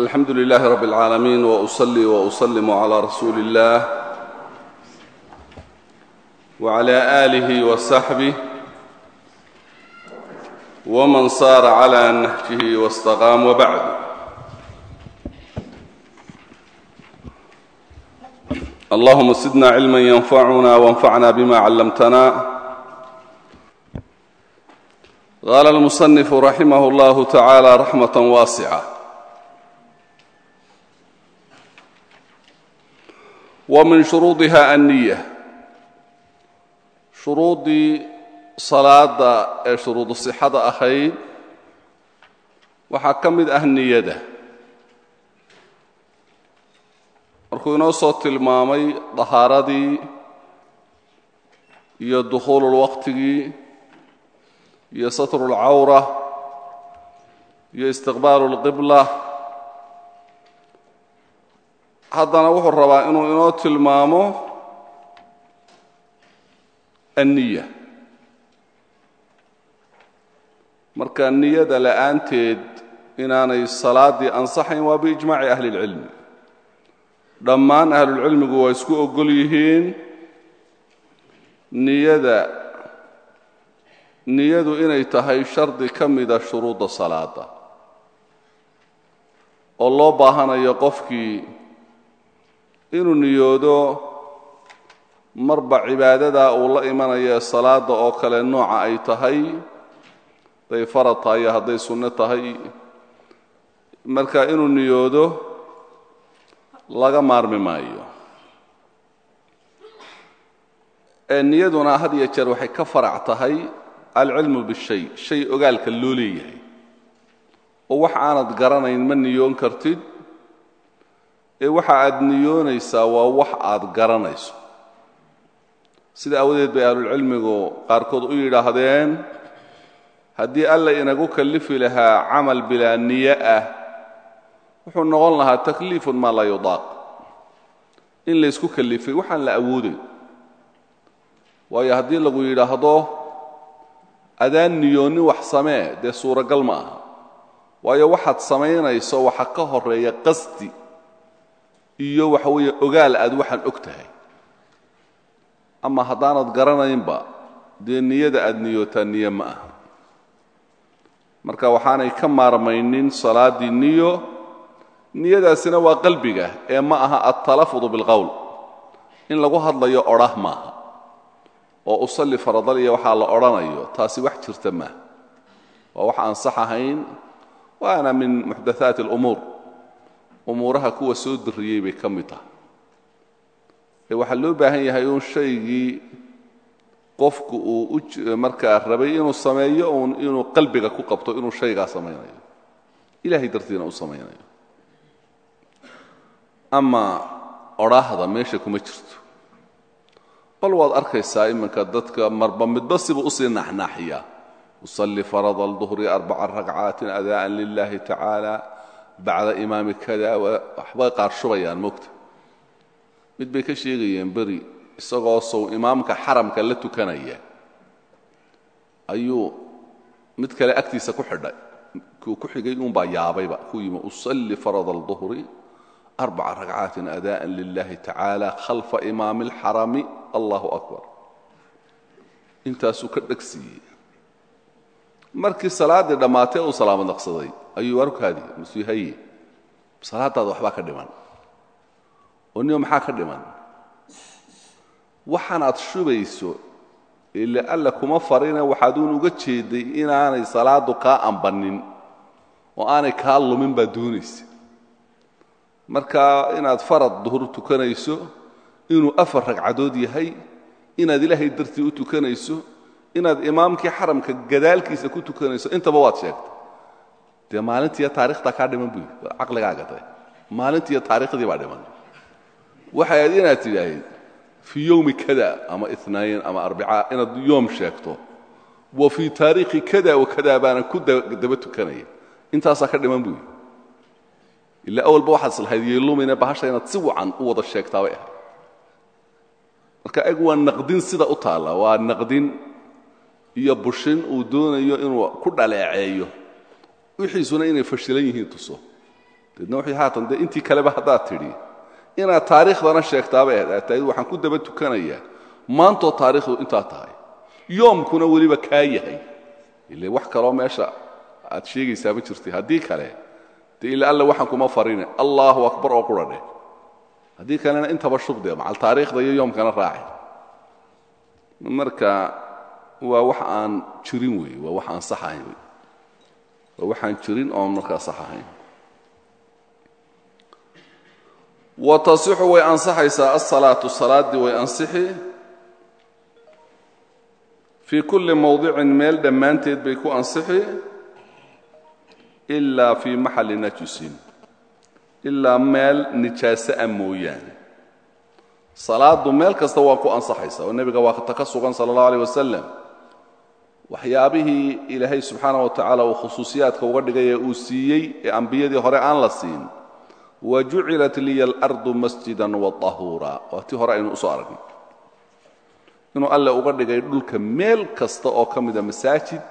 alxamdu لlh rb العaalamiin وأصlي وأsلm عlى rasuuli الlah وعlى آlih وصaxbih وman صار عlى نhجih واstaqاam وbعd allahuma sidna cilma ynfacuna وانfacna bma clamtna qala اlmuصنif raximah اllah taعalى raxmaة waascة wa min shuruudiha anniya shuruuddii salaada ee shuruudu sixada ahayd waxaa ka mid ah niyada. Markuu inoo soo tilmaamay dahaaradii iyo dukhuululwaqtigii iyo satrulcawra iyo istiqbaalu اlqibla haddana wuxuu rabaa inuu inoo tilmaamo anniya. Marka niyada la'aanteed inaanay salaaddii ansaxayn waa biijmaaci ahli اlcilmi dhammaan ahlulcilmigu waa isku ogol yihiin niyada niyadu inay tahay shardi ka mida shuruudda salaada oo loo baahanayo qofkii inuu niyoodo marba cibaadadaa uu la imanayo salaada oo kale nooca ay tahay hadday farad tahay iyo hadday sunno tahay. Marka inuu niyoodo laga maarmi maayo. Niyaduna had iyo jeer waxay ka farac tahay alcilmu bishay shay ogaalka loo leeyahay. Oo wax aanad garanayn ma niyoon kartid ee waxa aad niyoonaysaa waa wax aad garanayso. Sida awadeed bay ahlulcilmigu qaarkood u yidhaahdeen haddii alla inagu kallifi lahaa camal bilaa niye ah wuxuu noqon lahaa takliifun maa laa yudaaq. In laysku kallifay waxaan la awooday waayo haddii lagu yidhaahdo adaan niyoonin wax samee dee suuragal ma aha. Waayo waxaad samaynayso waxa ka horreeya qasdi iyo waxa weeye ogaal aad waxaan og tahay. Ama haddaanad garanaynba dee niyada aad niyootaa niye ma aha. Marka waxaanay ka maarmaynin salaaddii niyo niyadaasina waa qalbiga ee ma aha altalafudu bilqowl in lagu hadlayo odhah maaha. Oo usalli faradal iyo waxaa la odhanayo taasi wax jirta maaha. Waa wax aan sax ahayn waana min muxdathaati alumuur umuuraha kuwa soo diriyey bay ka mid tahay. Ee waxaa loo baahan yahay uun shaygii qofku uu markaa rabay inuu sameeyo uun inuu qalbiga ku qabto inuu shaygaa samaynayo. Ilahay dartiina u samaynayo. Ama odhaahda meesha kuma jirto. Bal waad arkaysaa iminka dadka marba midba sibuu u sii naxnaaxiyaa. Usalli farada alduhri arbaca ragcaatin adaa'an lilahi tacaala bacda imaami kada waxbay qaar shubayaan mogta mid bay ka sheegayeen beri isagoo sow imaamka xaramka la tukanaya ayuu mid kale agtiisa ku xidhay. Kuu ku xigay uunbaa yaabayba ku yimi usalli farada alduhri arbaca ragcaatin adaa'an lilahi tacaala khalfa imaami alxarami allahu akbar. Intaasuu ka dhegsiiyey markii salaaddii dhammaatee uu salaamo naqsaday ayuu warkaadi masuuhaye salaadaada waxbaa ka dhiman. Oo nio maxaa ka dhiman? Waxaanaad shubayso ile alla kuma farine waxaad uun uga jeeday inaanay salaaddu kaa ambannin oo aanay kaa lumin baad doonaysa marka inaad farad duhur tukanayso inuu afar ragcadood yahay inaad ilaahay dartii u tukanayso inaad imaamkii xaramka gadaalkiisa ku tukanayso intaba waad sheegtay. Dee maalintiiyo taarikhtaa kaa dhiman buy caqligaaga de maalintiiyo taarikhdii baa dhiman. Waxay inaad tidhaahid fii yowmi kada ama inayn ama arbica inaad yoom sheegto. Wa fii taariikhi kada wa kada baanan ku daba tukanaya intaasaa ka dhiman buy ilaa awalba waxaad islahayd yeelumine bahasha inaad si wacan u wada sheegtaa bay ahayd. Marka eg waa naqdin sida u taalla waa naqdin iyo bushin uu doonayo inuu ku dhaleeceeyo. Wixiisuna inay fashilan yihiin tuso. Deedna wuxuu haatan dee intii kaleba haddaad tidhi inaad taariikhdana sheegtaaba tahay waxaan ku daba tukanayaa maantoo taariikhdu intaa tahay. Yoomkuna weliba kaa yahay. Ile wax kaloo meesha aad sheegaysaa ma jirtay haddii kale dee ila alla waxaan kuma farine. Allahu akbar oo qura dheh haddii kalena intaba shubdee macal taariikhda iyo yoomkana raaci. Marka waa wax aan jirin wey waa wax aan sax ahayn waa waxaan jirin oon markaa sax ahayn wa tasixu way ansaxaysaa alsalaatu salaaddii way ansixi. Fii kulli mowdicin meel dhammaanteed bay ku ansixi. Ilaa fii maxalli najisin. Ilaa meel nijaaso ah mooyaane. Salaaddu meel kasta waa ku ansaxaysa oo nebiga waa ta ka sugan sala allahu aleyh wasalam waxyaabihii ilaahay subxaana wa tacaala uu khusuusiyaadka uga dhigay ee uu siiyey ee ambiyadii hore aan la siin wa jucilat liya alardu masjidan wa tahuura. Waa tii hore aynu u soo aragnay. Inuu alle uga dhigay dhulka meel kasta oo ka mida masaajid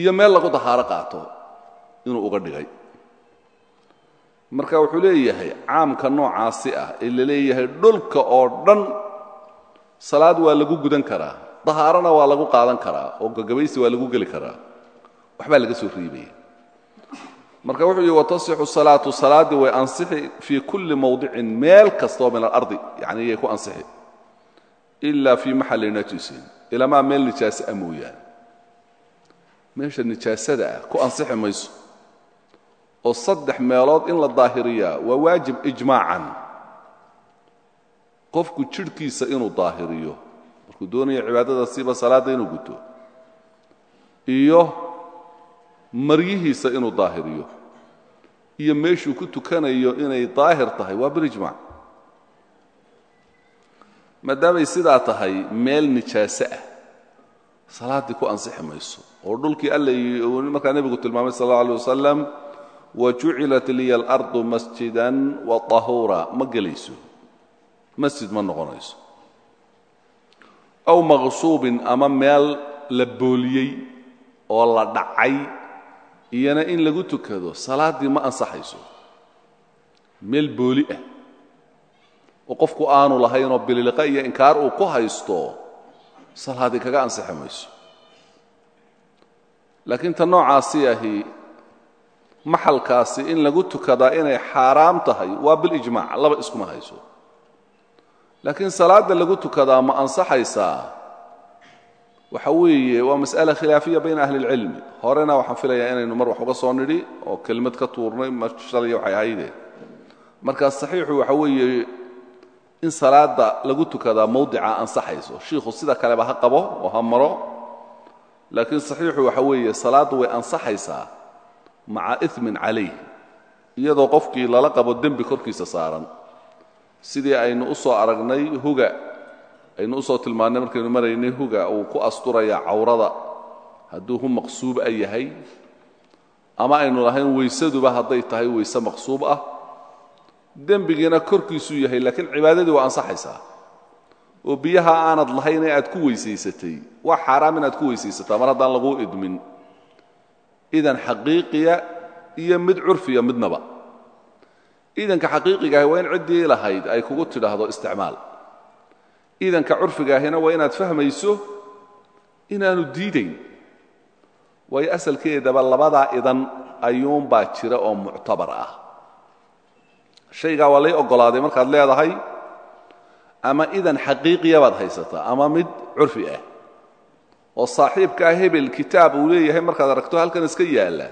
iyo meel lagu dahaaro qaato inuu uga dhigay. Marka wuxuu leeyahay caamka noocaasi ah ee la leeyahay dhulka oo dhan salaad waa lagu gudan karaa dahaarana waa lagu qaadan karaa oo gagabaysi waa lagu geli karaa. Waxbaa laga soo riibaya marka wuxuu yihi watasixu salaatu salaaddii way ansixi fii kulli mowdicin meel kastaoo min alardi yani yay ku ansixi. Ilaa fii maxalli najisin ilamaa meel nijaase ah mooyaane. Meesha nijaasada ah ku ansixi mayso. Oo saddex meelood in la daahiriyaa waa waajib ijmaacan. Qofku jidhkiisa inuu daahiriyo markuu doonaya cibaadadasiiba salaadda inuu guto. Iyo maryihiisa inuu daahiriyo. Iyo meeshuu ku tukanayo inay daahir tahay. Waa bilijmac maadaamay sidaa tahay meel nijaaso ah. Salaaddii ku ansixi mayso. Oo dhulkii alla markaa nebigu tilmaamay sal alla alay wasalam wa jucilat liya alardu masjidan wa tahuura. Ma gelayso. Masjid ma noqonayso aw maqsuubin ama meel la booliyey oo la dhacay iyana in lagu tukado salaaddii ma ansaxayso. Meel booli ah. Oo qofku aanu lahaynoo bililiqa iyo inkaar uu ku haysto salaaddii kaga ansixi mayso. Laakiin ta noocaasi ahi maxalkaasi in lagu tukadaa inay xaaraam tahay waa bilijmaac laba iskuma hayso laakiin salaadda lagu tukadaa ma ansaxaysaa waxa weeye waa mas'ala khilaafiya bayna ahli اlcilmi horena waxaan filayaa inaynu mar wax uga soo nidhi oo kelmad ka tuurnay ma shalaya waxay ahaydeen markaa saxiixu waxa weeye in salaadda lagu tukadaa mawdica ansaxayso. Shiikhu sida kaleba ha qabo oo ha maro. Laakiin saxiixu waxa weeye salaaddu way ansaxaysaa maca imin calayh iyadoo qofkii lala qabo dembi korkiisa saaran sidii aynu u soo aragnay huga aynu u soo tilmaannay markaynu maraynay huga uu ku asturaya cawrada. Hadduu hu maqsuub a yahay ama aynu lahayn weysaduba hadday tahay weyse maqsuub ah dembigiina korkiisuu yahay laakiin cibaadadii waa ansaxaysaa. Oo biyaha aanad lahayn ee aad ku weysaysatay waa xaaraam inaad ku weysaysataa mar haddaan laguu idmin. Idan xaqiiqiya iyo mid curfiya midnaba iidanka xaqiiqigaah waa in ciddii lahayd ay kugu tidhaahdo isticmaal. Iidanka curfigaahina waa inaad fahmayso inaanu diidayn. Waayo asalkeedaba labadaa idan ayuunbaa jira oo muctabar ah. Shaygaa waa lay oggolaaday markaad leedahay ama idan xaqiiqiya baad haysataa ama mid curfi ah. Oo saaxiibkaa hebel kitaab uu leeyahay markaad aragto halkan iska yaalla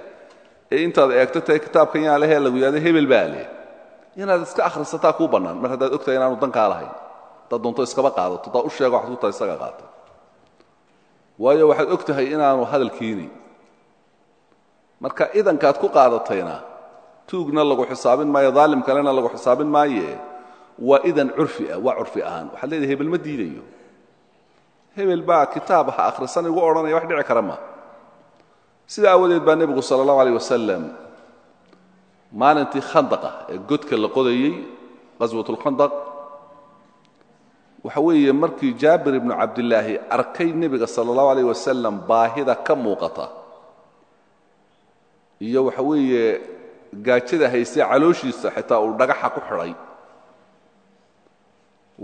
ee intaad eegto tahay kitaabkan yaa lehee lagu yidhahdo hebel baa leh inaad iska akhrisataa kuu bannaan. Mar haddaad ogtahay inaanu dankaa lahayn haddaad doonto iskaba qaadato haddaad u sheego waxad ku isaga qaata. Waayo waxaad og tahay inaanu hadal keenayn marka idankaad ku qaadatayna tuugna lagu xisaabin maayo daalim kalena lagu xisaabin maaye waa idan curfi ah waa curfi ahaan. Waxaad leedahay hebel ma diidayo. Hebel baa kitaab ha akhrisan igu odhanaya wax dhici kara ma. Sida aawadeed baa nebigu sala allahu aleyh wasalam maalintii khandaqa ee godka la qodayey qaswatulkhandaq waxa weeye markii jaabir ibnu cabdilaahi arkay nebiga sala allahu aleyh wasalam baahida ka muuqata iyo waxa weeye gaajada haystay calooshiisa xitaa uu dhagaxa ku xidhay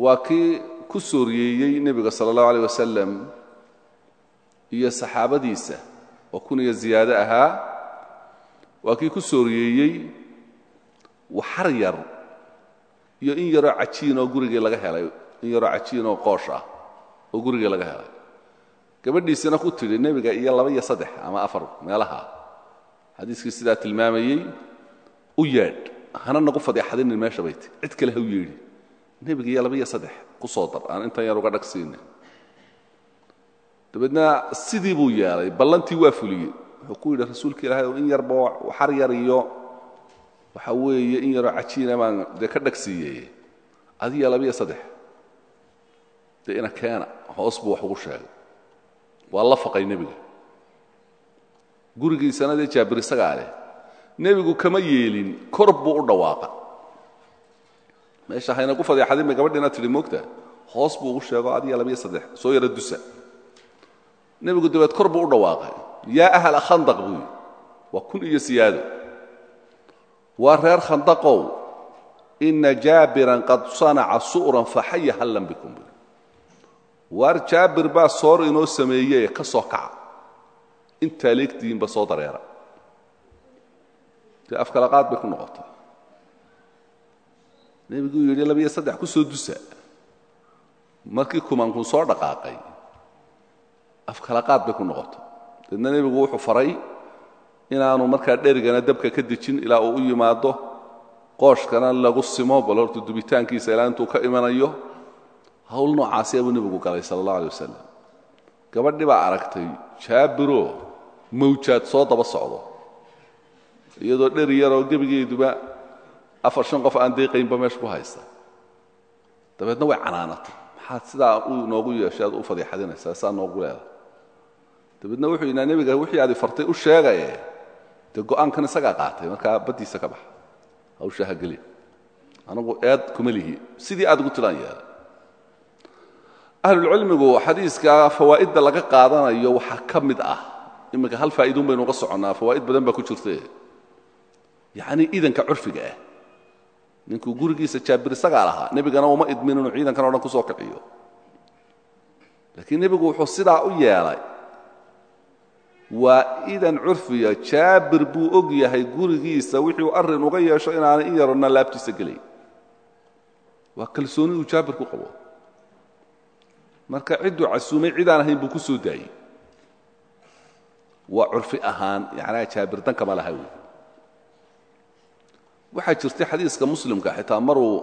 waa kii ku sooriyeeyey nebiga sala allahu alayh wasalam iyo saxaabadiisa oo kuniya ziyaado ahaa waa kii ku sooriyeeyey waxar yar iyo in yaroo cajiin oo gurigii laga helay in yaroo cajiin oo qoosh ah oo gurigii laga helay. Gabadhiisina ku tidhi nebiga iyo laba iyo saddex ama afar meelaha. Xadiiskii sidaa tilmaamayey u yeedh hana nagu fadeexadinin meesha bay ti cid kale ha u yeedhi nebiga iyo laba iyo saddex ku soo dar aan intan yar uga dhagsiinin dabeedna sidii buu yeelay ballantii waa fuliyey wuxuu ku yidhi rasuulka ilaahay in yarba waxar yar iyo waxa weeye in yaroo cajiina baan dee ka dhagsiiyey adiya labiyo saddex. Dee ina keena hoos buu wax ugu sheegay. Waa la faqay nebiga. Gurigiisana dee jaabir isagaa leh. Nebigu kama yeelin kor buu u dhawaaqa. Meesha hayna ku fadeexadin bay gabadhiina tidhi moogta hoos buu ugu sheego adiya labiyo saddex soo yaro dusa. Nebigu dabeed kor buu u dhawaaqay yaa ahla khandaq buu yidhi. Waa kun iyo siyaado. Waa reer khandaqow ina jaabiran qad sanaca su'ran faxaya hallan bikum buu waar jaabir baa soor inoo sameeyee ka soo kaca. Intaa leegtihiinba soo dareera. Dee afkalaqaad bay ku noqotay. Nebiguu yidhi labiyo saddex ku soo dusa. Markii kumankun soo dhaqaaqay afkalaqaad bay ku noqotay deedna nebigu wuxuu faray inaanu markaa dherigana dabka ka dejin ilaa uu u yimaado. Qooshkana lagu simo bal horta dubitaankiisa ilaa intuu ka imanayo. Hawl noocaasiya buu nebigu galay sala allah alay gabadhii baa aragtay jaabiro mawjaad soo daba socdo. Iyadoo dheri yaroo gebigeeduba afar shan qof aan deeqaynba meesha ku haysta. Dabeedna way canaanatay. Maxaad sidaa u noogu yeeshay aad u fadiixadinaysaa saa noogu leedahay dabeedna wuxuu yidhaa nebiga wixii aadi fartay u sheegaye. Dee go'aankan isagaa qaatay markaa baddiisa ka baxa. Hawsha ha gelin anagu eed kuma lihi. Sidii aad ugu tilaan yeelay ahlulcilmigu xadiiska fawaa'idda laga qaadanayo waxaa ka ah. Iminka hal faa'iidun baynu uga soconnaa fawaa'id badan baa ku jirte yacnii idanka curfiga ah ninkuu gurigiisa jaabir isagaa lahaa uma idmin inuu ciidankan o dhan ku soo kiciyo. Laakiin nebigu wuxuu sidaa u yeelay waa idan curfiya jaabir buu og yahay gurigiisa wixii uu arrin uga yeesho inaanay in yaronna laabtiisa gelay waa kalsooni uu jaabir ku qabo. Marka cidduu casuumay cidaan ahayn buu ku soo daayey. Waa curfi ahaan yacnaa jaabir dankama laha wey waxaa jirtay xadiiska muslimka xitaa maruu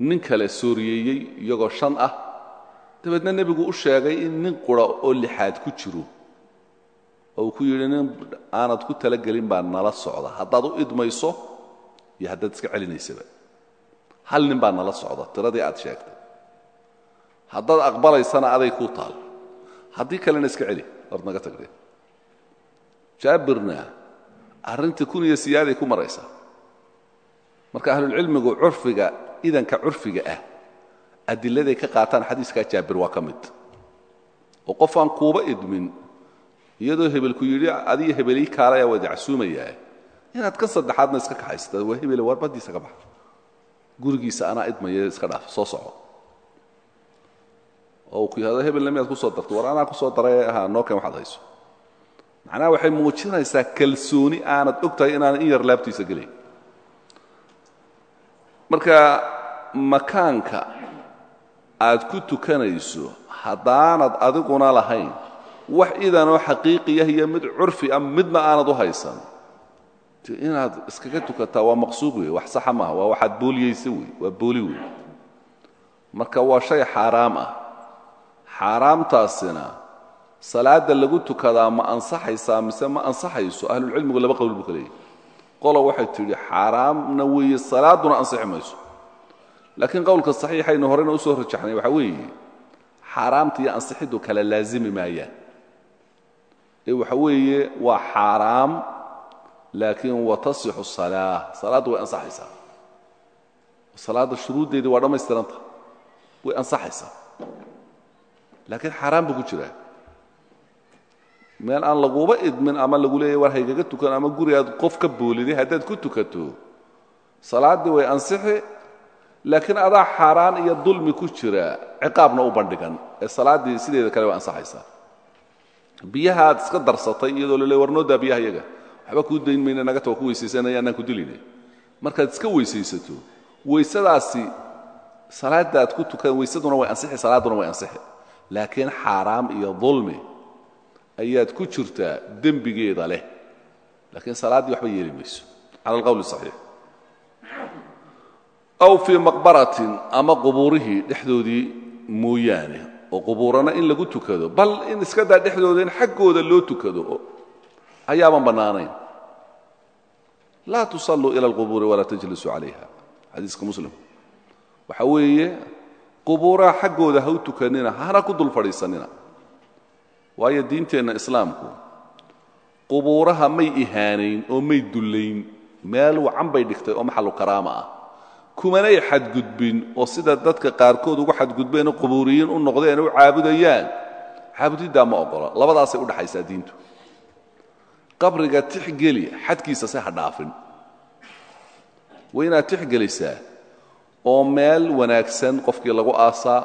nin kale sooriyeeyey iyagoo shan ah. Dabeedna nebigu u sheegay in nin qura oo lixaad ku jiro oo uu ku yidhi nin aanad ku talagelin baa nala socda. Haddaad u idmayso iyo haddaad iska celinaysaba. Hal nin baa nala socda tiradii aad sheegtay. Haddaad aqbalaysana aday kuu taal. Haddii kalena iska celi hor naga tagdee jaabirna arrintii kun iyo siyaaday ku maraysaa marka ahlulcilmigu curfiga idanka curfiga ah adiladay ka qaataan xadiiskaa jaabir waa ka mid. Oo qof aan kuuba idmin iyadoo hebelku yidhi adiyo hebelii kaalaya waa idacsuumayaa inaad kan saddexaadna iska kaxaysata waa hebele waar baddiisa ka baxa. Gurigiisa anaa idmaya iska dhaaf soo soco. Oo ku yihahdo hebelna miyaad ku soo darto war anaa ku soo daray ahaa noo keen waxaad hayso. Macnaha waxay muujinaysaa kalsooni aanad og tahay inaanan in yar laabtiisa gelayn marka makaanka aad ku tukanayso haddaanad adiguna lahayn wax idanoo xaqiiqiyah iyo mid curfi ah midna aanad u haysan. Inaad iskaga tukataa waa maqsuud wey wax saxa maaha waa waxaad booliyeysa wey waa booli wey marka waa shay xaaraam ah. Xaaraamtaasina salaadda lagu tukadaa ma ansaxaysaa mise ma ansaxayso? Ahlulcilmigu laba qowl buu ka leeyahy qola waxay tidhi xaaraamna weeye salaadduna ansixi mayso. Laakiin qowlka saxiixaynu horeyna u soo rajaxnay waxaa weeye xaaraamta iyo ansixiddu kala laazimi maayaan waxa weeye waa xaaraam laakiin watasixu salaa salaaddu way ansaxaysaa. Salaadda shuruuddeedii waa dhammaystiranta way ansaxaysaa. Laakiin xaaraan buu ku jiraa. Meel aan laguba idmin ama lagu leeyahy war haygaga tukan ama guri aad qof ka booliday haddaad ku tukato salaaddii way ansixi laakiin adaa xaaraan iyo dulmi ku jira ciqaabna u bandhigan. Ee salaaddii sideeda kale way ansaxaysaa biyaha aad iska darsatay iyadoo la leey war noo daa biyaha yaga waxba kuu dayn mayna naga tawa ku weysaysanaya annaan ku dilinay. Markaad iska weysaysato weysadaasi salaadda aad ku tukan weysaduna way ansixi salaadduna way ansixi. Laakiin xaaraam iyo dulmi ayaad ku jirtaa dembigeeda leh. Laakiin salaaddii waxba yeeli mayso. Cala alqowl saxiix. Aw fii maqbaratin ama qubuurihii dhexdoodii mooyaane oo qubuurana in lagu tukado bal in iska daa dhexdooda in xaggooda loo tukado ayaaban bannaanayn. Laa tusalluu ila alqubuuri walaa tajlisuu calayha xadiiska muslim. Waxa weeye qubuuraha xaggooda ha tukanina hana ku dul fadhiisanina waayo diinteenna islaamku qubuuraha may ihaanayn oo may dullayn meel wacan bay dhigtay oo maxallu karaama ah kumanay xadgudbin oo sida dadka qaarkood ugu xadgudbeen oo qubuuriyiin u noqdeen u caabudayaan. Caabudiddaa ma ogola. Labadaasay u dhaxaysaa diintu. Qabriga tixgeli xadkiisa se ha dhaafin. Waa inaad tixgelisaa oo meel wanaagsan qofkii lagu aasaa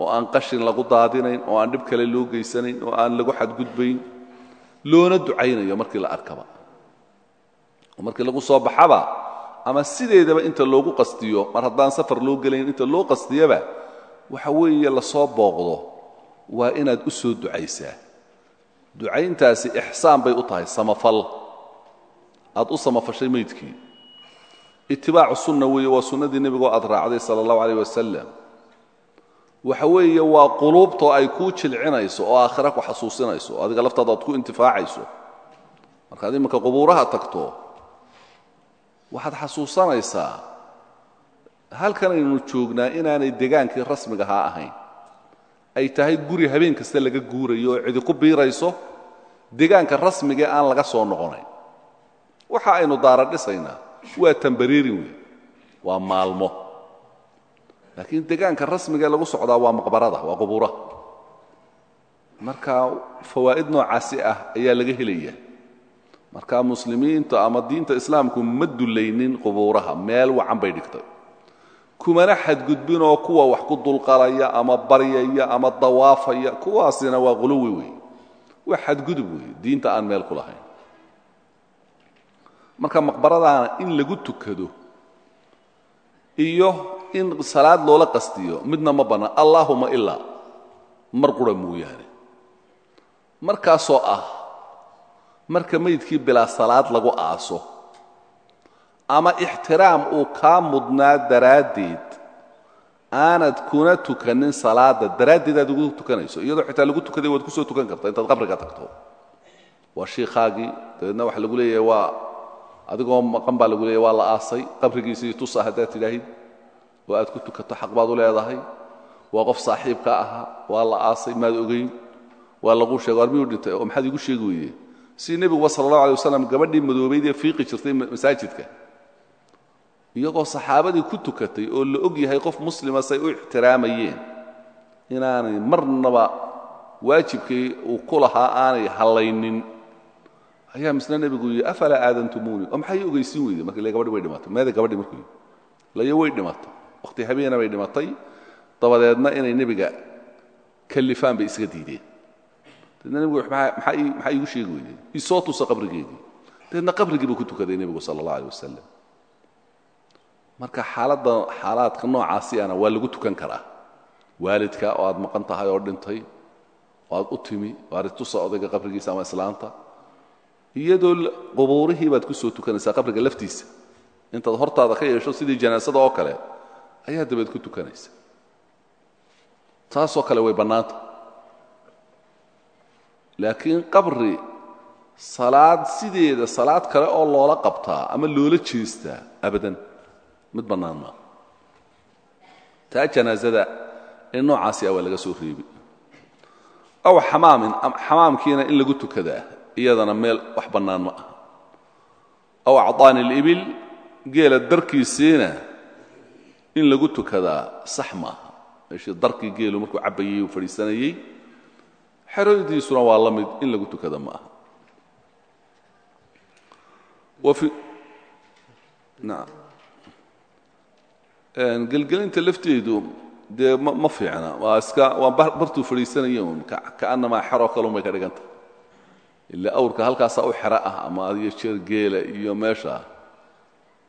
oo aan qashin lagu daadinayn oo aan dhib kale loo geysanayn oo aan lagu xadgudbayn loona ducaynayo markii la arkaba. Oo markii lagu soo baxaba ama sideedaba inta loogu qastiyo mar haddaan safar loo gelayn inta loo qastiyaba waxa weeye la soo booqdo waa inaad u soo ducaysaa. Ducayntaasi ixsaan bay u tahay samafal. Aad u samafashay maydkii. Itibaacu sunna weeye waa sunnadii nebigoo aad raacday sala allahu calayh wasalam waxa weeye waa quluubtoo ay kuu jilcinayso oo aakhira ku xasuusinayso adiga laftaada aad ku intifaacayso. Markaad iminka qubuuraha tagto waxaad xasuusanaysaa halkanaynu joognaa inaanay degaankii rasmiga ahaa ahayn. Ay tahay guri habeen kasta laga guurayo oo cidi ku biirayso degaanka rasmigae aan laga soo noqonayn waxa aynu daara dhisaynaa waa tambariirin wey waa maalmo. Laakiin degaanka rasmigae lagu socdaa waa maqbarada waa qubuuraha marka fawaa'id noocaasi ah ayaa laga helaya marka muslimiinta ama diinta islaamku ma dulaynin qubuuraha meel wacan bay dhigtay. Kumana xadgudbinoo kuwa wax ku dulqalaya ama baryaya ama dawaafaya kuwaasina waa quluwi wey waa xadgudub wey diinta aan meel ku lahayn. Marka maqbaradaana in lagu tukado iyo in salaad loola qastiyo midna ma bannaan allaahuma ilaa mar qura mooyaane. Markaasoo ah marka maydkii bilaa salaad lagu aaso ama ixtiraam uu kaa mudnaa daraaddeed aanad kuna tukanin salaadda daraaddeed aad ugu tukanayso iyadoo xitaa lagu tukaday waad ku soo tukan karta intaad qabriga tagto. Waa shiikhaagii dabeedna waxa lagu leeyahay waa adigoo maqan baa lagu leeyahy waa la aasay qabrigiisii tusa haddaad tidhaahid. Oo aad ku tukato xaq baad u leedahay. Waa qof saaxiibka ahaa waa la aasay maad ogeyn. Waa laguu sheego war miyuu dhintay? Oo maxaad iigu sheegi weyde si nebiguba sala allahu alay wasalam gabadhii madoobayd ee fiiqi jirtay masaajidka. Iyagoo saxaabadii ku tukatay oo la og yahay qof muslima say u ixtiraamayeen inaanay marnaba waajibkii uu ku lahaa aanay hallaynin. Ayaa misna nebigu yidhi afalaa aadantumuuni? Oo maxay ogeysiin weyde? Marka le way dhimatay. Meeda gabadhi markuu yidhi? Way dhimatay. Wakhti habeena bay dhimatay. Dabadeedna inay nebiga kallifaan bay iska diideen dabeedna nebigu maxaa iigu sheegi weyde isoo tusa qabrigeedii. Dabeedna qabrigii buu ku tukaday nebigu sala allah alay wasalam marka xaaladda xaalaadka noocaasiana waa lagu tukan karaa. Waalidka oo aad maqan tahay oo dhintay oo aad u timi oo aad tusa odayga qabrigiisa ama islaanta iyadoo qubuurihii baad ku soo tukanaysaa qabriga laftiisa. Intaad hortaada ka yeesho sidii janaasada oo kale ayaa dabeed ku tukanaysa. Taasoo kale way bannaanta laakiin qabri salaad sideeda salaad kale oo loola qabtaa ama loola jeestaa abadan mid bannaan maa taa janaasada ee noocaasi ah waa laga soo reebi aw xamaamin xamaamkiina in lagu tukadaa iyadana meel wax bannaan ma aw acطaani اlibil geela darkiisiina in lagu tukadaa sax ma aha. Meeshii darkii geelu markuu cabbayey uu fadhiisanayey xeradiisuna waa la mid in lagu tukada ma aha. Gelgelinta lafteedu dee ma fiicna. Waa iska waa bartuu fadhiisanaya un kaannamaa xeroo kalun bay ka dhigantah ila awrka halkaasaa u xero ah ama adiyo jeer geela iyo meesha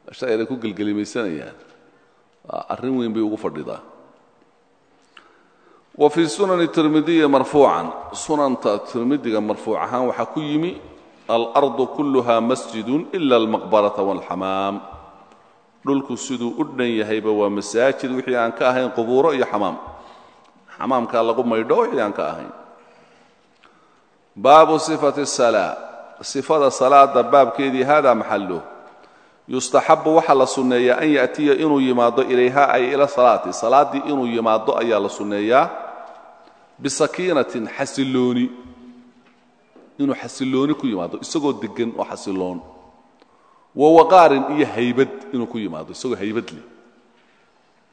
meesha ayna ku gelgelimaysanayaan. Arrin weyn bay ugu fadhidaa wa fii sunani tirmidiyi marfuucan. Sunanta tirmidiga marfuuc ahaan waxaa ku yimi alardu kulluha masjidun ila almaqbarata waalxamaam dhulku siduu u dhan yahayba waa masaajid wixii aan ka ahayn qubuuro iyo xamaam. Xamaamkaa lagu maydho wixii aan ka ahayn. Baabu sifati salaa. Sifada salaada baabkeedii hada maxaluh yustaxabu waxaa la sunneeyaa an yaأtiya inuu yimaado ilayha ay inuu yimaado ayaa la sunneeyaa bisakiinatin xasilooni. Inuu xasilooni ku yimaado isagoo degan oo xasiloon. Wa waqaarin iyo haybad inuu ku yimaado isagoo haybad leh.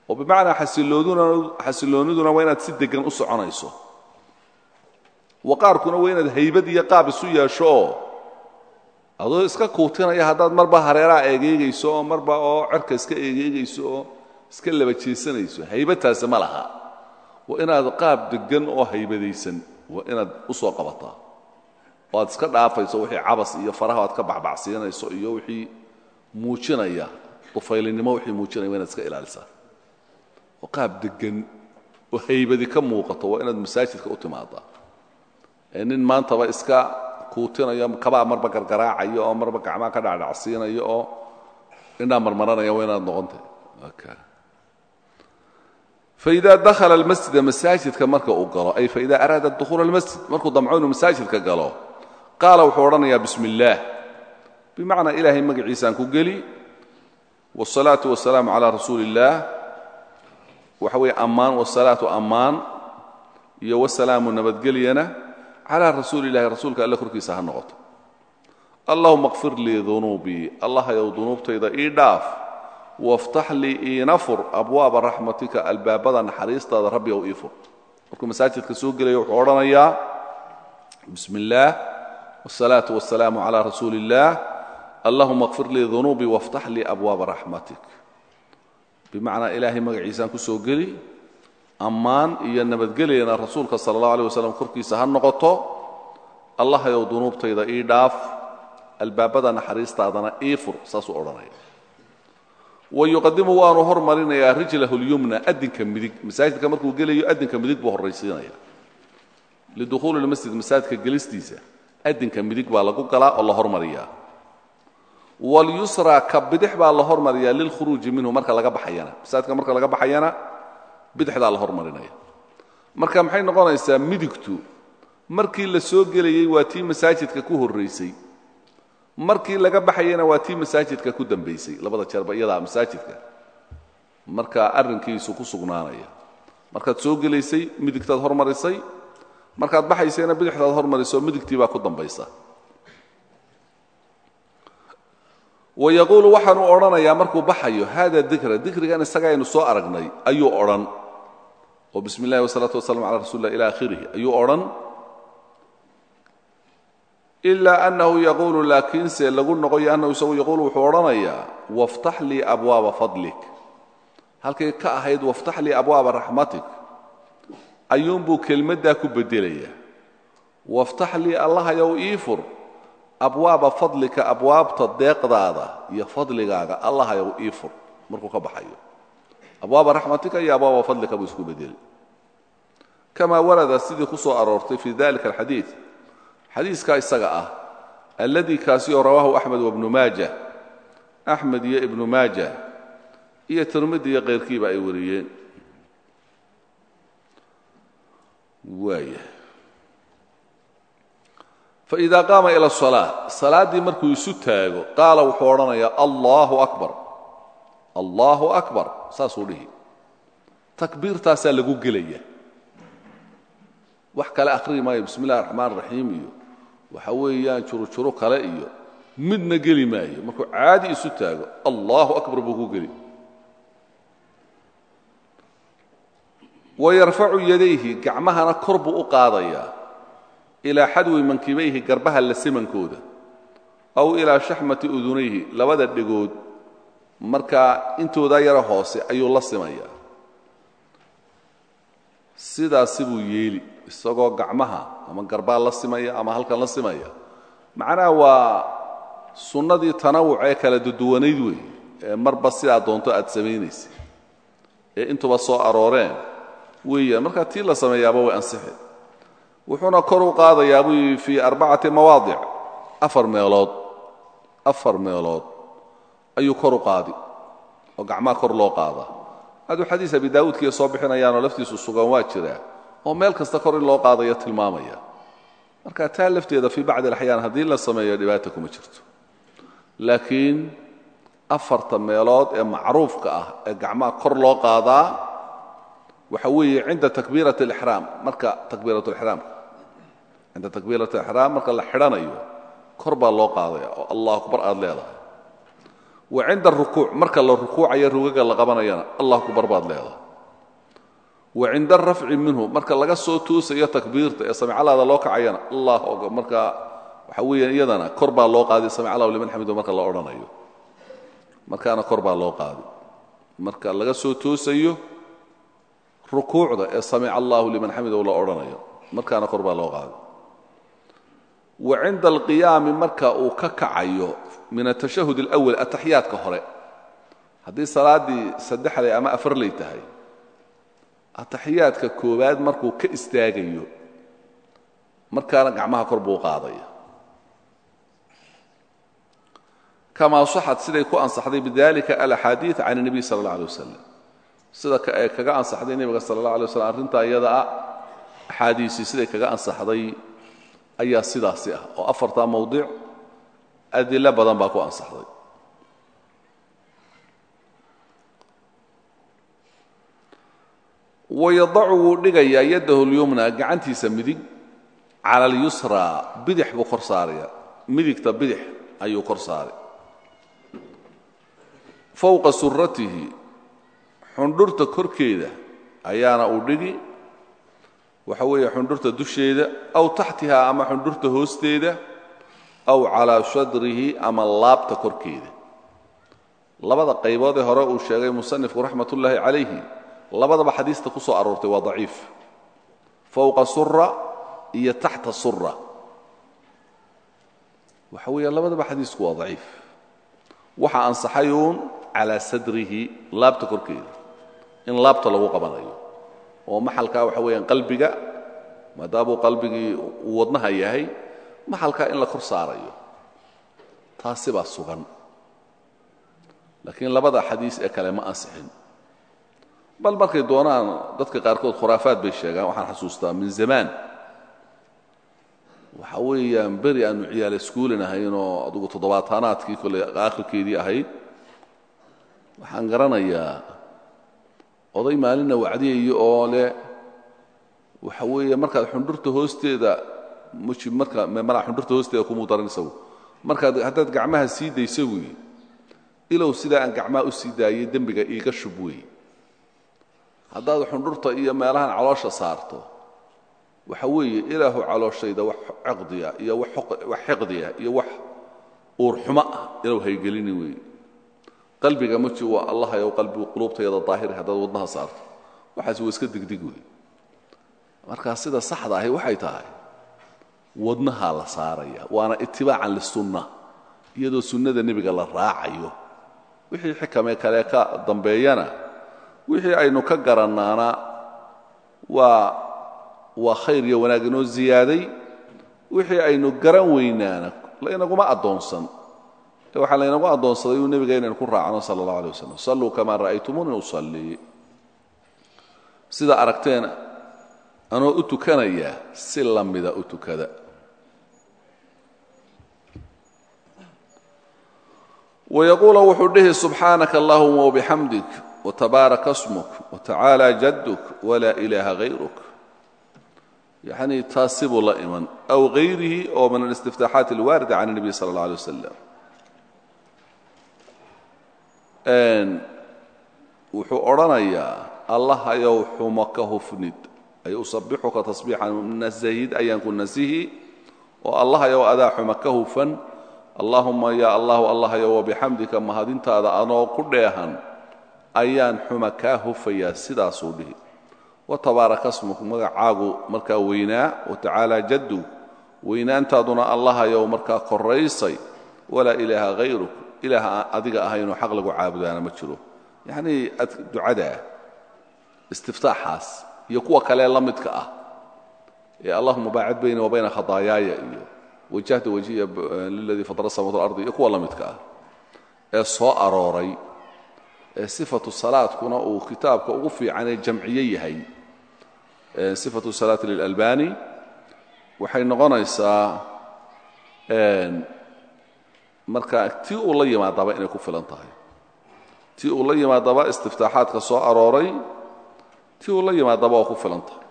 Oo bimacnaa xasilooniduna waa inaad si degan u soconayso. Waqaarkuna waa inaad haybad iyo qaab isu yeesho oo adoo iska kuutinaya haddaad marba hareeraha eegeegayso oo marba oo cerka iska eegeegayso oo iska laba jeesanayso. Haybadtaasi ma laha waa inaad qaab degan oo haybadaysan waa inaad u soo qabataa. Oo aad iska dhaafayso wixii cabas iyo faraha aad ka baxbaxsiinayso iyo wixii muujinaya dufaylinimo wixii muujinaya waa inaad iska ilaalisaa. Oo qaab degan oo haybadi ka muuqato waa inaad masaajidka u timaadaa. Ee nin maantaba iska kuutinayo kabaa marba gargaraacayo oo marba gacmaha ka dhacdhacsiinayo oo indhaa marmaranaya waa inaad noqontay faida dakhala almasjida masaajidka marka uu galo ay faida araada dukhuula almasjid markuu damco inuu masaajidka galo qaala wuxuu odhanayaa bismi illaah bimacnaa ilaahay magaciisaan ku geli wاsalaatu wasalaamu calaa rasuuli illaah waxa weeye ammaan wasalaatu ammaan iyo wasalaamu nabadgelyana calaa rasuuli illahi rasuulka alle korkiisa ha noqoto allahuma kfir lii dunuubii allahayow dunuubtayda ii dhaaf waftax lii iina fur abwaaba raxmatika albaabada naxariistaada rabbigow ii fur markuu masaajidka soo gelayo wuxuu odhanayaa bismi illaah wاsalaatu wasalaamu calaa rasuuli illaah allahuma kfir lii dunuubii waftax lii abwaaba raxmatik bimacnaa ilaahay magaciisaan ku soo geli ammaan iyo nabadgelyana rasuulka sala allah alيh wasalam korkiisa ha noqoto allahayow dunuubtayda ii dhaaf albaabada naxariistaadana ii fur saasuu odhanaya wa yuqadimu waanu hormarinayaa rijlahu اlyumna adinka midig masaajidka markuu gelayo adinka midig buu horraysiinaya lidukhuuli اlmasjid masaajidka gelistiisa adinka midig baa lagu galaa oo la hormariyaa walyusra ka bidix baa la hormariyaa lilkhuruuji minhu marka laga baxayana masaajidka marka laga baxayana bidixdaa la hormarinaya marka maxay noqonaysaa midigtu markii la soo gelayey waa tii masaajidka ku horraysay markii laga baxayena waa tii masaajidka ku dambaysay labada jeerba iyadaa masaajidka. Markaa arrinkiisu ku sugnaanaya. Markaad soo gelaysay midigtaad hormarisay. Markaad baxaysayna bidixdaad hormarisoo midigtii baa ku dambaysa. Wayaquulu waxaanuu odhanayaa markuu baxayo hada dikra dikrigan isaga aynu soo aragnay ayuu odhan. Oo bismi اllahi wasalaatu wasalam cala rasuli lah ila akhirih ayuu odhan ilaa annahu yaquulu laakiinse lagu noqoyo annahu isagu yaquulu wuxuu odhanayaa waftax lii abwaaba fadlik. Halkay ka ahayd waftax lii abwaaba raxmatik. Ayuunbuu kelmaddaa ku beddelaya waftax lii allahayow ii fur abwaaba fadlika abwaabta deeqdaada iyo fadligaaga allahayow ii fur. Markuu ka baxayo. Abwaaba raxmatika iyo abwaaba fadlika buu isku bedeli. Kamaa warada sidii ku soo aroortay fii dalika alxadiid xadiiskaa isaga ah alladii kaasi oo rawaahu axmed wabnu maaja axmed iyo ibnu maaja iyo tirmidi iyo kayrkiiba ay wariyeen waaya faإida qaama ilى الصalaaة salaaddii markuu isu taago qaala wuxuu odhanayaa allahu akbar allahu akbar saasuu dhihi takbiirtaasaa lagu gelaya wax kale akhriyi maayo bismi اllahi الraxmaan الraxiim iyo waxa weeyaan jurujuro kale iyo midna geli maayo. Markuu caadi isu taago allahu akbar buu ku geli. Wayarfacu yadayhi gacmahana kor buu u qaadayaa. Ilaa xadwi mankibayhi garbaha la simankooda aw ilaa shaxmati udunayhi labada dhegood markaa intoodaa yara hoose ayuu la simayaa. Sidaasi buu yeeli isagoo gacmaha ama garbaa la simaya ama halkan la simaya. Macnaha waa sunnadii tanawuc ee kala duduwanayd weeye ee marba sidaa doonto aad samaynaysa ee intuba soo arooreen weeyaan markaa tii la sameeyaaba way ansixi wuxuuna kor u qaadayaa buu yidhi fii arbacati mawaadic. Afar meelood afar meelood ayuu kor u qaadi oo gacmaha kor loo qaadaa hadduu xadiis abi daa'uudkiiyo soo bixinayaanoo laftiisu sugan waa jiraa oo meel kasta kor in loo qaadayo tilmaamaya. Marka taa lafteeda fii bacdi alaxyaan haddii la sameeyo dhibaata kuma jirto. Laakiin afarta meelood ee macruufka ah ee gacmaha kor loo qaadaa waxa weeye cinda takbiirat alixraam. Marka takbiirat alixraamka cinda takbiirat alixraam marka la xidhanayo kor baa loo qaadaya oo allah akbar aad leedahay. Wa cinda arukuuc marka la rukuucayo rugaga la qabanayana allah akbar baad leedahay wa cinda arafci minhu marka laga soo toosayo takbiirta ee samicalaada loo kacayana allah marka waxa weeyaan iyadana kor loo qaadi samic allahu liman xamidu marka la odhanayo. Markaana kor loo qaadi. Marka laga soo toosayo rukuucda ee samic allahu liman xamidow la odhanayo markaana kor loo qaadi. Wa cinda alqiyaami marka uu ka kacayo min atashahud alawal ataxiyaadka hore. Haddii salaaddii saddexley ama afarley tahay ataxiyaadka koowaad markuu ka istaagayo markaana gacmaha kor buu qaadaya kamaa saxad siday ku ansaxday bidalika alaxaadiid can الnebiy sala اllah alay wasalam sida ee kaga ansaxday nebiga sala اllah alay waslam arrintaa iyada ah axaadiisii siday kaga ansaxday ayaa sidaasi ah oo afartaa mowdic adilo badan baa ku ansaxday Wayadacu wuu dhigayaa yaddahu اlyumna gacantiisa midig cala اlyusra bidix buu kor saaraya midigta bidix ayuu kor saaray fowqa suratihi xundhurta korkeeda ayaana uu dhigi waxa weeye xundhurta dusheeda aw taxtiha ama xundhurta hoosteeda aw calaa shadrihi ama laabta korkeeda labada qayboodee hore uu sheegay musanifku raxmat ullaahi calayhi labadaba xadiista ku soo aroortay waa daciif. Fowqa sura iyo taxta sura waxa weeye labadaba xadiisku waa daciif. Waxa ansaxayuun calaa sadrihi laabta korkeeda in laabta lagu qabanayo. Oo maxalkaa waxa weeyaan qalbiga maadaamuu qalbigii uu wadnaha yahay maxalkaa in la kor saarayo. Taasi baa sugan. Laakiin labada xadiis ee kale ma ansixin bal markay doonaan dadka qaarkood khuraafaad bay sheegaan waxaan xasuustaa min zamaan waxa weeyaan beri aanu ciyaal iskuulin ahaynoo adugu toddobaatanaadkii kolley aakhirkeedii ahayd. Waxaan garanayaa oday maalinna wacdiyayo oo leh waxa weeye markaad xundhurta hoosteeda muji marka malaa xundhurta hoosteeda kumuu daran isagu. Markaad haddaad gacmaha sii dayso weeye ilow sidaa aan gacmaha u sii daayay dembiga iiga shub weeye haddaad xundhurta iyo meelahan caloosha saarto waxa weeye ilaahu calooshayda wax caqdiya iyo wax xiqdiya iyo wax uurxumo ah ilow haygelini weeye. Qalbiga maji waa allah yow qalbigu quluubtayada daahiri haddaad wadnaha saarto. Waxaas waa iska digdig wey markaa sida saxda ahi waxay tahay wadnahaa la saaraya waana itibaacan lisunna iyadoo sunnada nebiga la raacayo. Wixii xikame kale ka dambeeyana wixii aynu ka garannaana waa waa khayr iyo wanaag inoo ziyaaday wixii aynu garan weynaana laynaguma addoonsan. Waxaa laynagu addoonsaday uu nebiga inaynu ku raacno sala allah alay wasalam salluu kamaa ra'aytumuuni sida aragteen anoo u tukanaya si la mida u tukada. Wayaquula wuxuu dhihi subxaanaka allahuma watabaaraka smuk watacaala jadduk walaa ilaaha hayruk yacnii taasi buu la iman aw hayrihi oo min alistiftaaxaat alwaarida can الnebiy sala اllah alay wasalam wuxuu odhanayaa allahayow xumo ka hufnid ay usabixuka tasbiixan nasahid ayaan ku nasihi oo allahayow adaa xuma ka hufan allaahuma yaa allahu allahayow wabixamdika mahadintaada anoo ku dheehan ayaan xuma kaa hufayaa sidaasuu dhihi. Watabaaraka smuk magacaagu markaa weynaa watacaala jaddu weynaantaaduna allahayow markaa koraysay walaa ilaaha hayruk ilaah adiga ahaynoo xaq lagu caabudaana ma jiro. Yacnii ducadaa istiftaaxaas iyo kuwa kale la midka ah ee allahuma baacid bayna wa khadaayaaya iyo wajahta wajiya liladii fadra samawat alardi iyo kuwa la midka ah ee soo arooray sifatu salaadkuna uu kitaabka ugu fiicanee jamciye yahay sifatu salaati lilalbani waxay noqonaysaa marka tii uu la yimaadaba inay ku filan tahay tii uu la yimaadaba istiftaaxaadka soo arooray tii uu la yimaadaba waa ku filan tahay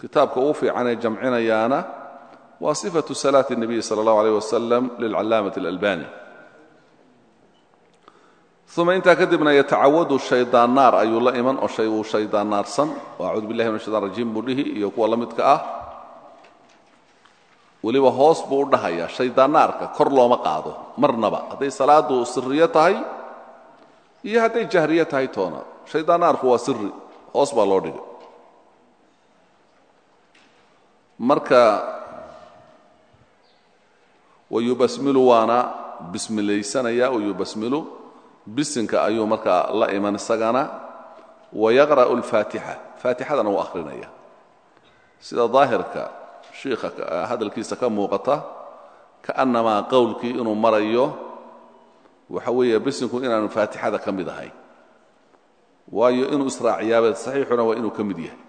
kitaabka ugu fiicanee jamcinayaana waa sifatu salaati الnabiyi salى اllahu alيyh wasalam lilcalaamati اlalbani uma intaa kadibna yatacawadu shaydaan naar ayuu la iman oo shay uu shaydaan naarsan. Acuudu billahi min ashaytan rajiim buu dhihi iyo kuwa la midka ah. Weliba hoos buu u dhahayaa shaydaan naarka kor looma qaado marnaba. Hadday salaadu siriyo tahay iyo hadday jahriyo tahay toona. Shaydaan naarku waa siri hoos baa loo dhigay. Marka wayubasmilu waana bismilaysanaya wayubasmilu bisinka ayuu markaa la iman isagana wayaqra'u alfaatixa faatixadana uu akhrinaya. Sida daahirka shiikha hadalkiisa ka muuqata kaannamaa qowlkii inuu marayo waxa weeye bisinku inaanu faatixada ka mid ahayn waayo inuu israaciyaaba saxiixuna waa inuu ka mid yahay.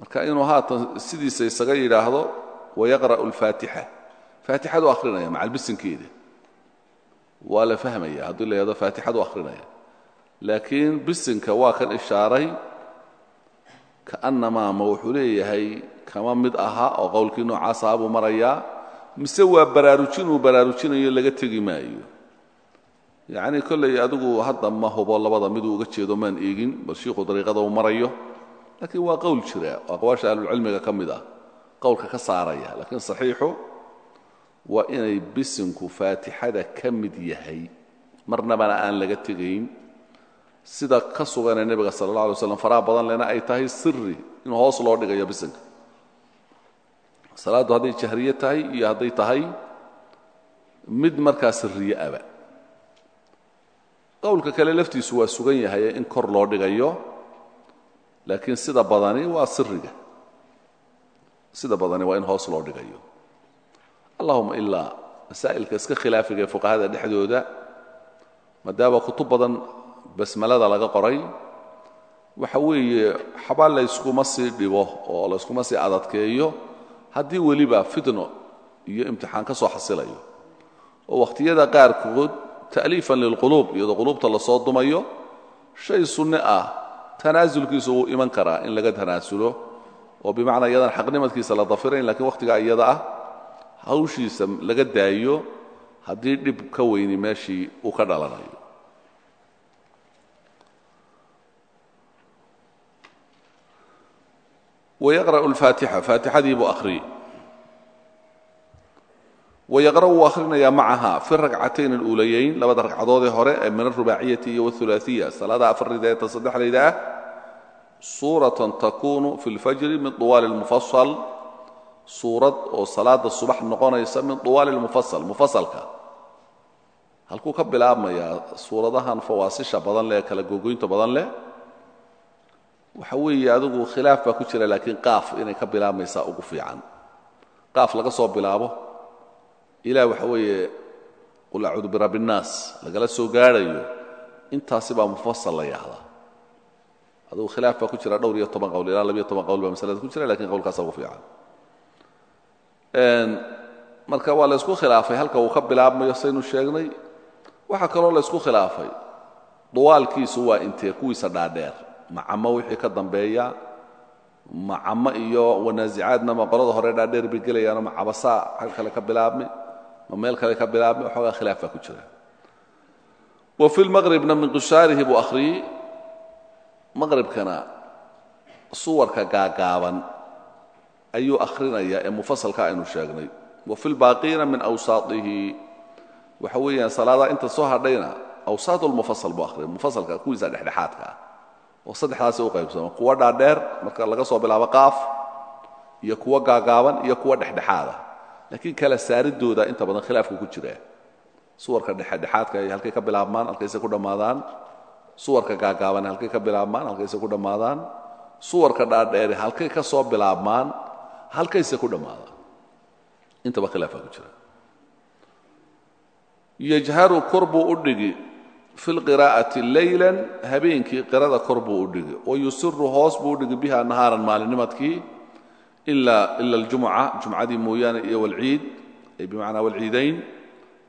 Marka inuu haatan sidiisa isaga yidhaahdo wayaqra'u alfaatixa faatixadu akhrinaya macal bisinkeeda waa la fahmaya haddii la yahdo faatixadu akhrinaya. Laakiin bisinka waa kan ishaaray kaannamaa ma wuxuu leeyahay kama mid aha oo qowlkii noocaas aha buu marayaa mise waa baraarujin uu baraarujinayo laga tegi maayo? Yacnii kollay adigu hadda ma hubo labada miduu uga jeedo maan eegin bal shiikhu dariiqada uu marayo. Laakiin waa qowl jira oo aqwaasha ahlulcilmiga ka mid ah qowlka ka saaraya laakiin waa inay bisinku faatixada ka mid yahay. Marnabana aan laga tegayn. Sida ka suganee nebiga sala allah alay slam faraha badan lena ay tahay siri in hoos loo dhigayo bisinka. Salaaddu hadday jahriye tahay iyo hadday tahay mid markaa siriye aba. Qowlka kale laftiisu waa sugan yahay in kor loo dhigayo laakiin sida badani waa siriga sida badani waa in hoos loo dhigayo allahuma ilaa masaa'ilka iska khilaafiga ee fuqahada dhexdooda maadaama kutub badan basmalada laga qoray? Waxa weeye xabaa layskuma sii dhibo oo layskuma sii adadkeeyo haddii weliba fitno iyo imtixaan ka soo xasilayo. Oo wakhtiyada qaarkood ta'liifan lilquluub iyadoo quluubta la soo dumayo shay sunne ah tanaasulkiisu wuu iman karaa in laga tanaasulo. Oo bimacnaa iyadan xaqnimadkiisa la dafirayn lakiin wakhtigaa iyada ah hawshiisa laga daayo haddii dhib ka weyni meeshii uu ka dhalanayo wayaqra'u alfaatixa faatixadii buu akhriyey wayaqra'u wuu akhrinayaa macaha fi rakcatayn aluulayayn labada ragcadoodee hore ee min alrubaaciyati iyo wاhulaaiya salaada afarida ee ta saddexdayda ah suuratan takunu fi اlfajri min طuwaali اlmufasal suurad oo salaada subax noqonaysa min طuwaali اlmufasal mufasalka halkuu ka bilaabmayaa suuradahan fawaasisha badan leh ee kala gogoynta badan leh waxa weeye adigu khilaaf baa ku jira laakiin qaaf inay ka bilaabmaysaa ugu fiican qaaf laga soo bilaabo ilaa waxa weeye qul acuudu birabbi الnaas lagala soo gaadhayo intaasi baa mufasal la yahdaa adigu khilaaf baa ku jira dhowr iyo toban qowl ilaa labiyo toban qowl baa masalada ku jira lakin qowlkaasa ugu fiican marka waa la ysku khilaafay halka uu ka bilaabmayo saynu sheegnay waxaa kaloo la ysku khilaafay. Duwaalkiisu waa intee kuwiisa dhaadheer macamo wixii ka dambeeya macamo iyo wanaasicaadna ma qolada hore dhaadheer bay gelayaano ma cabasaa xag kale ka bilaabmi ma meel kale ka bilaabmi waxoogaa khilaaf baa ku jira. Wa fi lmaqribna min qishaarihi buu akhriyey maqribkana suwarka gaagaaban ayuu akhrinayaa ee mufasalka aynu sheegnay. Wa fi lbaaqiina min awsaatihi. Waxa weeyaan salaadaha inta soo hadhayna awsaat lmufasal buu mufasalka kuwiisa dhexdhexaadka ah. Oo saddexdaasi u qaybsama kuwa dhaadheer marka laga soo bilaabo qaaf iyo kuwa gaagaaban iyo kuwa dhexdhexaada. Laakiin kala saaridooda inta badan khilaafku ku jira. Suwarka dhexdhexaadka ay halkay ka bilaabmaan halkayse ku dhammaadaan. Suwarka gaagaaban halkay ka bilaabmaan halkayse ku dhammaadaan. Suwarka dhaadheere halkay ka soo bilaabmaan halkayse ku dhammaadaan intaba khilaafaa ku jira. Yajharu kor buu u dhigi fi lqiraa'ati qirada kor buu u dhigi wa yusiru hoos buu u dhigi biha nahaaran maalinimadkii ila aljumuca jumcadii mooyaane iyo walciid ay bimacnaa walciidayn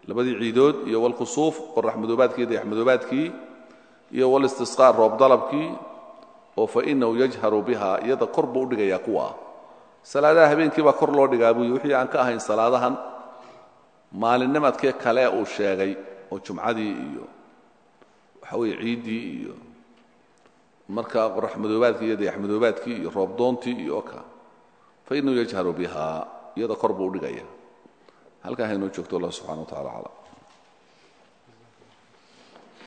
labadii ciidood iyo walkusuuf qorax madoobaadkii dayax madoobaadkii iyo walistisqaa roob dalabkii oo fa inahu yajharu biha iyada kor buu u salaadaha habeenkii baa kor loo dhigaa buuyi wixii aan ka ahayn salaadahan. Maalinnimadkii kale uu sheegay oo jumcadii iyo waxa weeye ciiddii iyo marka qorax madoobaadkii iyo dayax madoobaadkii iyo roobdoontii iyo oka fa inahu yajharu biha iyada kor buu u dhigaya. Halkaa haynoo joogto allah subxana wa tacala aclam